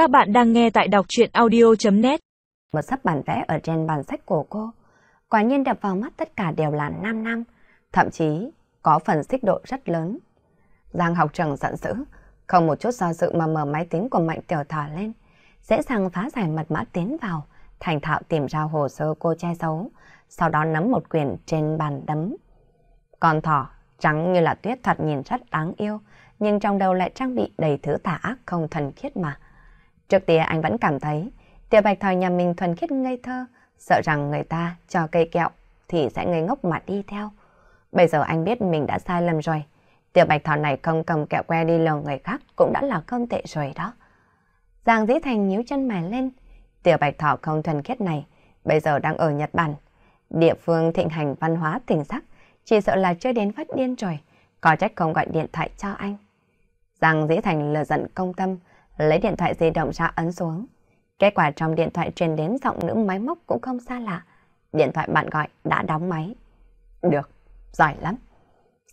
Các bạn đang nghe tại đọc chuyện audio.net Một sắp bản vẽ ở trên bàn sách của cô. Quả nhiên đập vào mắt tất cả đều là 5 năm, thậm chí có phần xích độ rất lớn. Giang học trường giận dữ, không một chút do dự mà mở máy tính của Mạnh Tiểu Thỏ lên, dễ dàng phá giải mật mã tiến vào, thành thạo tìm ra hồ sơ cô che giấu, sau đó nắm một quyển trên bàn đấm. Con thỏ, trắng như là tuyết thật nhìn rất đáng yêu, nhưng trong đầu lại trang bị đầy thứ tà ác không thần khiết mà. Trước tiên anh vẫn cảm thấy tiểu bạch thỏ nhà mình thuần khiết ngây thơ, sợ rằng người ta cho cây kẹo thì sẽ ngây ngốc mà đi theo. Bây giờ anh biết mình đã sai lầm rồi. Tiểu bạch thỏ này không cầm kẹo que đi lừa người khác cũng đã là không tệ rồi đó. Giang Dĩ Thành nhíu chân mày lên. Tiểu bạch thỏ không thuần khiết này bây giờ đang ở Nhật Bản. Địa phương thịnh hành văn hóa tình sắc, chỉ sợ là chơi đến phát điên rồi. Có trách không gọi điện thoại cho anh. Giang Dĩ Thành lừa giận công tâm, lấy điện thoại di động ra ấn xuống. Kết quả trong điện thoại truyền đến giọng nữ máy móc cũng không xa lạ. Điện thoại bạn gọi đã đóng máy. Được, giỏi lắm.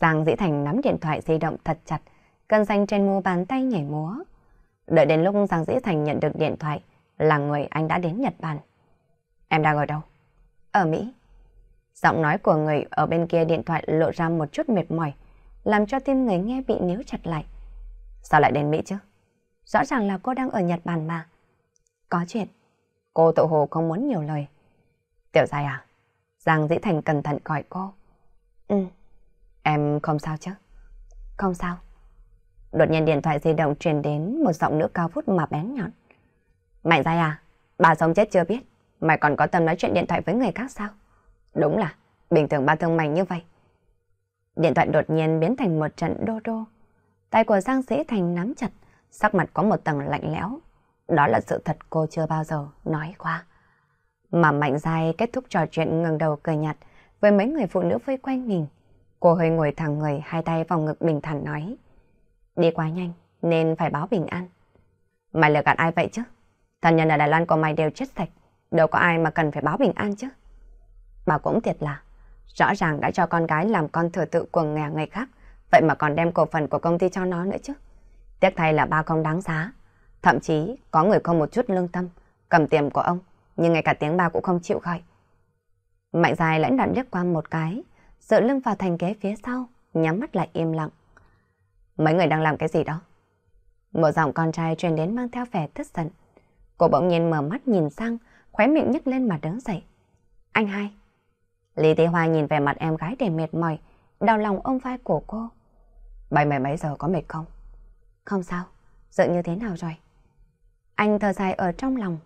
Giang Dĩ Thành nắm điện thoại di động thật chặt, cân xanh trên mu bàn tay nhảy múa. Đợi đến lúc Giang Dĩ Thành nhận được điện thoại là người anh đã đến Nhật Bản. Em đang ở đâu? Ở Mỹ. Giọng nói của người ở bên kia điện thoại lộ ra một chút mệt mỏi, làm cho tim người nghe bị níu chặt lại. Sao lại đến Mỹ chứ? Rõ ràng là cô đang ở Nhật Bản mà. Có chuyện. Cô tự hồ không muốn nhiều lời. Tiểu dài à? Giang Dĩ Thành cẩn thận gọi cô. Ừ. Em không sao chứ? Không sao. Đột nhiên điện thoại di động truyền đến một giọng nữ cao vút mà bén nhọn. Mạnh dài à? Bà sống chết chưa biết. Mày còn có tâm nói chuyện điện thoại với người khác sao? Đúng là, bình thường ba thương mày như vậy. Điện thoại đột nhiên biến thành một trận đô đô. Tay của Giang Dĩ Thành nắm chặt, sắc mặt có một tầng lạnh lẽo. Đó là sự thật cô chưa bao giờ nói qua. Mà Mạnh Giai kết thúc trò chuyện ngẩng đầu cười nhạt với mấy người phụ nữ vây quanh mình. Cô hơi ngồi thẳng người, hai tay vòng ngực bình thản nói. Đi quá nhanh, nên phải báo bình an. Mày lừa gạt ai vậy chứ? Thần nhân ở Đài Loan của mày đều chết sạch. Đâu có ai mà cần phải báo bình an chứ. Mà cũng thiệt là, rõ ràng đã cho con gái làm con thừa tự của nhà người khác, vậy mà còn đem cổ phần của công ty cho nó nữa chứ. Tiếc thay là ba không đáng giá. Thậm chí có người không một chút lương tâm, cầm tiền của ông, nhưng ngay cả tiếng ba cũng không chịu gọi. Mạnh dài lãnh đạn liếc qua một cái, dựa lưng vào thành ghế phía sau, nhắm mắt lại im lặng. Mấy người đang làm cái gì đó? Một giọng con trai truyền đến mang theo vẻ tức giận. Cô bỗng nhiên mở mắt nhìn sang, khóe miệng nhấc lên mà đứng dậy. Anh hai. Lý Tế Hoa nhìn về mặt em gái để mệt mỏi, đau lòng ôm vai của cô. Bảy mày mấy giờ có mệt không? Không sao, dự như thế nào rồi? Anh thở dài ở trong lòng.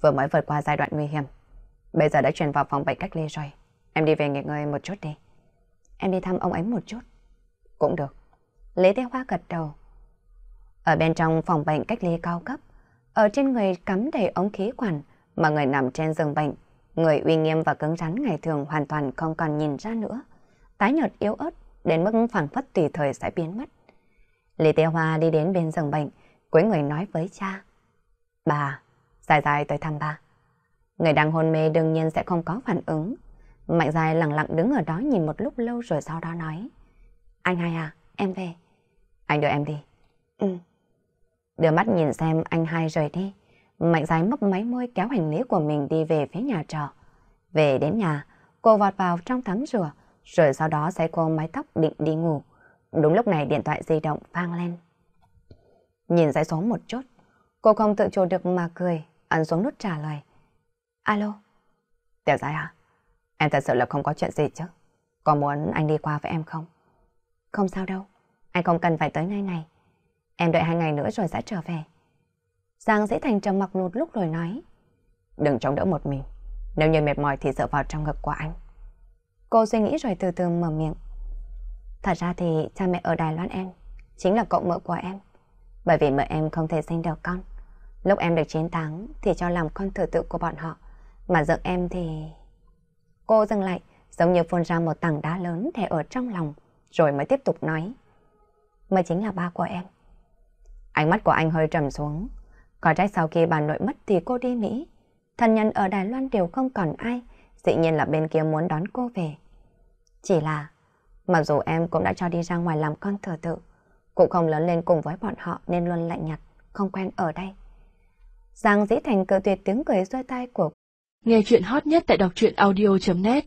Vừa mới vượt qua giai đoạn nguy hiểm. Bây giờ đã chuyển vào phòng bệnh cách ly rồi. Em đi về nghỉ ngơi một chút đi. Em đi thăm ông ấy một chút. Cũng được. Lý Thế Hoa gật đầu. Ở bên trong phòng bệnh cách ly cao cấp, ở trên người cắm đầy ống khí quản mà người nằm trên giường bệnh, người uy nghiêm và cứng rắn ngày thường hoàn toàn không còn nhìn ra nữa. Tái nhợt yếu ớt đến mức phản phất tùy thời sẽ biến mất. Lý Tế Hoa đi đến bên giường bệnh, cuối người nói với cha. Bà, dài dài tới thăm ba. Người đang hôn mê đương nhiên sẽ không có phản ứng. Mạnh dài lặng lặng đứng ở đó nhìn một lúc lâu rồi sau đó nói. Anh hai à, em về. Anh đưa em đi. Ừ. Đưa mắt nhìn xem anh hai rời đi. Mạnh dài mấp máy môi kéo hành lý của mình đi về phía nhà trọ. Về đến nhà, cô vọt vào trong tắm rửa, rồi sau đó sẽ cô mái tóc định đi ngủ. Đúng lúc này điện thoại di động vang lên. Nhìn dãy số một chút, cô không tự chủ được mà cười, ấn xuống nút trả lời. Alo? Tiểu dài à? Em thật sự là không có chuyện gì chứ? Có muốn anh đi qua với em không? Không sao đâu, anh không cần phải tới nơi này. Em đợi hai ngày nữa rồi sẽ trở về. Giang dễ thành trầm mặc một lúc rồi nói. Đừng chống đỡ một mình. Nếu như mệt mỏi thì dựa vào trong ngực của anh. Cô suy nghĩ rồi từ từ mở miệng. Thật ra thì cha mẹ ở Đài Loan em chính là cậu mợ của em. Bởi vì mợ em không thể sinh được con. Lúc em được 9 tháng thì cho làm con thừa tự của bọn họ. Mà dựng em thì... Cô dừng lại, giống như phun ra một tảng đá lớn để ở trong lòng, rồi mới tiếp tục nói. Mợ chính là ba của em. Ánh mắt của anh hơi trầm xuống. Có trách sau khi bà nội mất thì cô đi Mỹ. Thân nhân ở Đài Loan đều không còn ai, dĩ nhiên là bên kia muốn đón cô về. Chỉ là, mặc dù em cũng đã cho đi ra ngoài làm con thừa tự, cũng không lớn lên cùng với bọn họ nên luôn lạnh nhạt, không quen ở đây. Giang dĩ thành cự tuyệt tiếng cười rơi tay của Nghe chuyện hot nhất tại đọc truyện audio.net